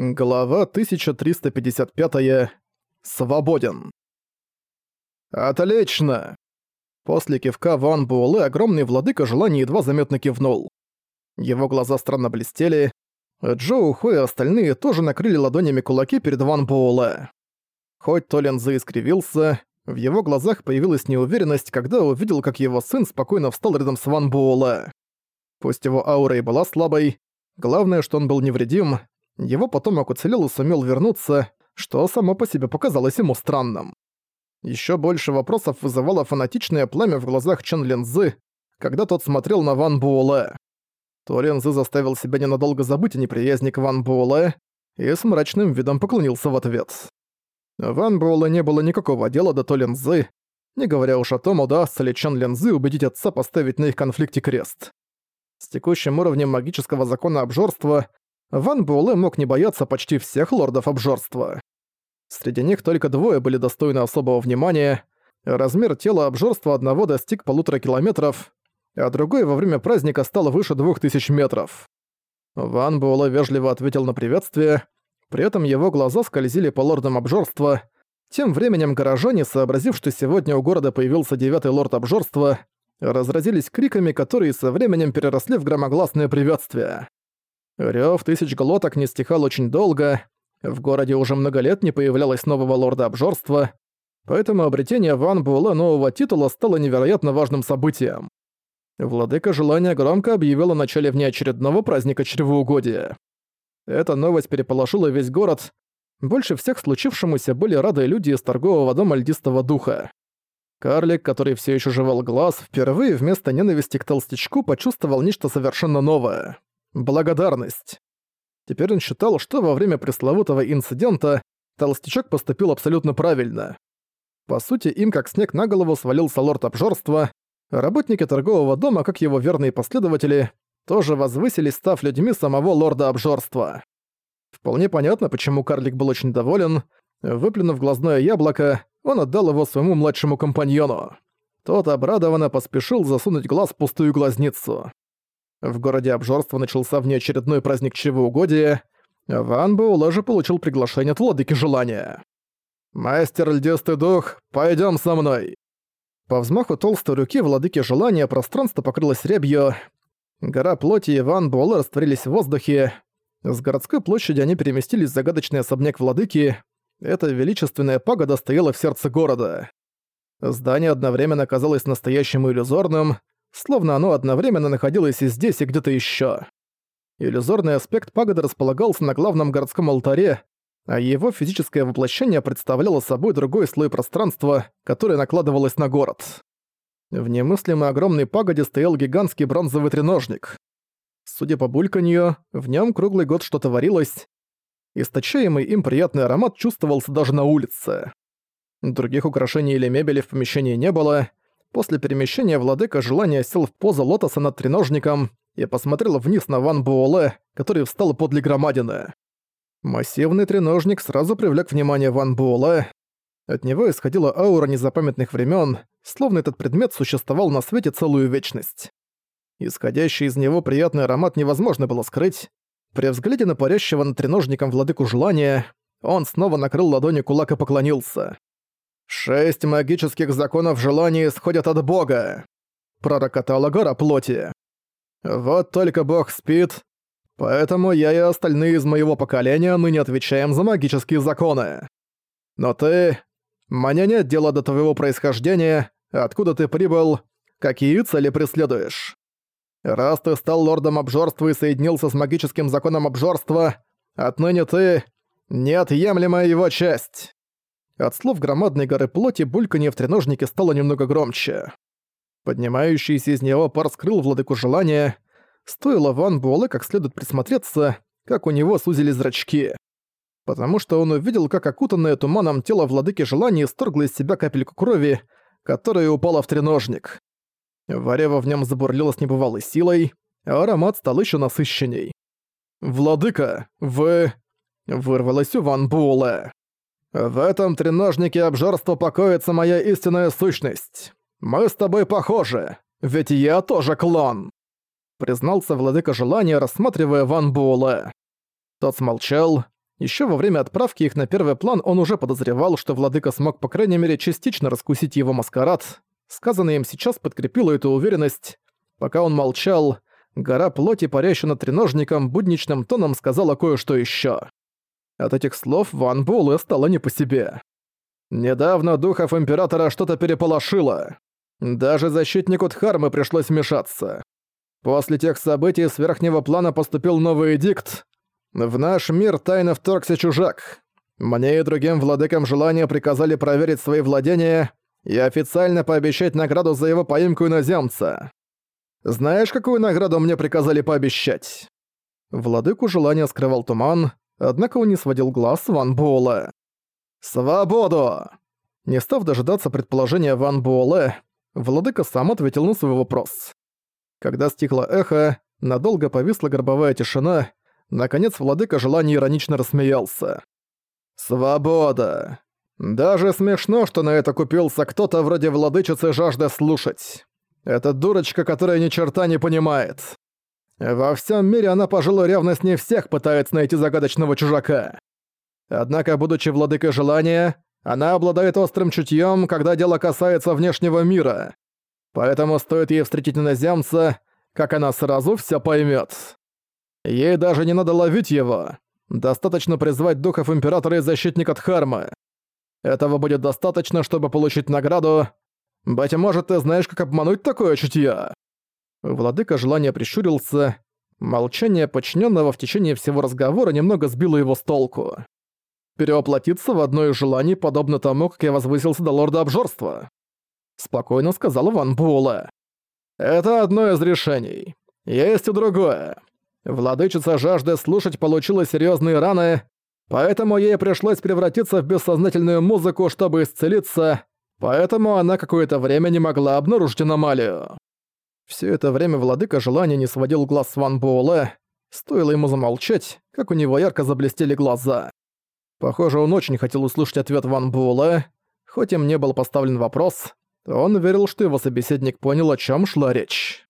Глава 1355. -я. Свободен. «Отлично!» После кивка Ван Буэлэ огромный владыка желаний едва заметно кивнул. Его глаза странно блестели. Джоу Хо и остальные тоже накрыли ладонями кулаки перед Ван Буэлэ. Хоть Толин искривился, в его глазах появилась неуверенность, когда увидел, как его сын спокойно встал рядом с Ван Буэлэ. Пусть его аура и была слабой, главное, что он был невредим, его потомок уцелел и сумел вернуться, что само по себе показалось ему странным. Еще больше вопросов вызывало фанатичное пламя в глазах Чен Линзы, когда тот смотрел на Ван Буэлэ. То Линзы заставил себя ненадолго забыть о неприязни к Ван Буэлэ и с мрачным видом поклонился в ответ. Ван Буэлэ не было никакого дела до То Линзы, не говоря уж о том, удастся ли Чен Линзы убедить отца поставить на их конфликте крест. С текущим уровнем магического закона обжорства Ван Буэлэ мог не бояться почти всех лордов обжорства. Среди них только двое были достойны особого внимания. Размер тела обжорства одного достиг полутора километров, а другой во время праздника стал выше двух тысяч метров. Ван Буэлэ вежливо ответил на приветствие, при этом его глаза скользили по лордам обжорства. Тем временем горожане, сообразив, что сегодня у города появился девятый лорд обжорства, разразились криками, которые со временем переросли в громогласное приветствие. Рёв тысяч глоток не стихал очень долго, в городе уже много лет не появлялось нового лорда обжорства, поэтому обретение Ван Буэлэ нового титула стало невероятно важным событием. Владыка Желания громко объявил о начале внеочередного праздника чревоугодия. Эта новость переполошила весь город. Больше всех случившемуся были рады люди из торгового дома Льдистого Духа. Карлик, который все еще жевал глаз, впервые вместо ненависти к толстячку почувствовал нечто совершенно новое благодарность. Теперь он считал, что во время пресловутого инцидента толстячок поступил абсолютно правильно. По сути, им как снег на голову свалился лорд обжорства, работники торгового дома, как его верные последователи, тоже возвысились, став людьми самого лорда обжорства. Вполне понятно, почему карлик был очень доволен. Выплюнув глазное яблоко, он отдал его своему младшему компаньону. Тот обрадованно поспешил засунуть глаз в пустую глазницу. В городе обжорства начался внеочередной праздник чревоугодия. Ван Буэлэ же получил приглашение от владыки желания. «Мастер льдистый дух, пойдем со мной!» По взмаху толстой руки владыки желания пространство покрылось рябью. Гора плоти и Ван Буэлэ растворились в воздухе. С городской площади они переместились в загадочный особняк владыки. Эта величественная пагода стояла в сердце города. Здание одновременно казалось настоящим и иллюзорным, словно оно одновременно находилось и здесь, и где-то ещё. Иллюзорный аспект пагоды располагался на главном городском алтаре, а его физическое воплощение представляло собой другой слой пространства, которое накладывалось на город. В немыслимой огромной пагоде стоял гигантский бронзовый треножник. Судя по бульканью, в нем круглый год что-то варилось. Источаемый им приятный аромат чувствовался даже на улице. Других украшений или мебели в помещении не было, После перемещения владыка желания сел в позу лотоса над треножником и посмотрел вниз на Ван Буоле, который встал подле громадины. Массивный треножник сразу привлек внимание Ван Буоле. От него исходила аура незапамятных времен, словно этот предмет существовал на свете целую вечность. Исходящий из него приятный аромат невозможно было скрыть. При взгляде на парящего над треножником владыку желания, он снова накрыл ладонью кулак и поклонился. «Шесть магических законов желания исходят от Бога», — пророкотала гора плоти. «Вот только Бог спит, поэтому я и остальные из моего поколения ныне отвечаем за магические законы. Но ты... Мне нет дела до твоего происхождения, откуда ты прибыл, какие цели преследуешь. Раз ты стал лордом обжорства и соединился с магическим законом обжорства, отныне ты — неотъемлемая его часть». От слов громадной горы плоти бульканье в треножнике стало немного громче. Поднимающийся из него пар скрыл владыку желания. Стоило Ван Буэлэ как следует присмотреться, как у него сузили зрачки. Потому что он увидел, как окутанное туманом тело владыки желания сторгло из себя капельку крови, которая упала в треножник. Варево в нем забурлило с небывалой силой, а аромат стал еще насыщенней. «Владыка, вы...» — вырвалось у Ван Буэлэ. «В этом треножнике обжорства покоится моя истинная сущность. Мы с тобой похожи, ведь я тоже клон!» Признался владыка желания, рассматривая Ван Буэлэ. Тот смолчал. Еще во время отправки их на первый план он уже подозревал, что владыка смог по крайней мере частично раскусить его маскарад. Сказанное им сейчас подкрепило эту уверенность. Пока он молчал, гора плоти, парящая над треножником, будничным тоном сказала кое-что еще. От этих слов Ван Буэлэ стало не по себе. Недавно духов Императора что-то переполошило. Даже защитнику Дхармы пришлось вмешаться. После тех событий с верхнего плана поступил новый эдикт. В наш мир тайно вторгся чужак. Мне и другим владыкам желания приказали проверить свои владения и официально пообещать награду за его поимку иноземца. Знаешь, какую награду мне приказали пообещать?» Владыку желания скрывал туман, однако он не сводил глаз Ван Буэлэ. «Свободу!» Не став дожидаться предположения Ван Буэлэ, владыка сам ответил на свой вопрос. Когда стихло эхо, надолго повисла гробовая тишина, наконец владыка желания иронично рассмеялся. «Свобода! Даже смешно, что на это купился кто-то вроде владычицы жажда слушать. Это дурочка, которая ни черта не понимает. Во всем мире она, пожалуй, ревность не всех пытается найти загадочного чужака. Однако, будучи владыкой желания, она обладает острым чутьем, когда дело касается внешнего мира. Поэтому стоит ей встретить иноземца, как она сразу все поймет. Ей даже не надо ловить его. Достаточно призвать духов Императора и Защитника Дхармы. Этого будет достаточно, чтобы получить награду. Быть может, ты знаешь, как обмануть такое чутье?» Владыка желания прищурился. Молчание подчиненного в течение всего разговора немного сбило его с толку. «Переоплатиться в одно из желаний, подобно тому, как я возвысился до лорда обжорства», — спокойно сказал Ван Буэлэ. «Это одно из решений. Есть и другое. Владычица жажды слушать получила серьезные раны, Поэтому ей пришлось превратиться в бессознательную музыку, чтобы исцелиться, поэтому она какое-то время не могла обнаружить аномалию. Все это время владыка желания не сводил глаз с Ван Буэлэ. Стоило ему замолчать, как у него ярко заблестели глаза. Похоже, он очень хотел услышать ответ Ван Буэлэ. Хоть им не был поставлен вопрос, он верил, что его собеседник понял, о чем шла речь.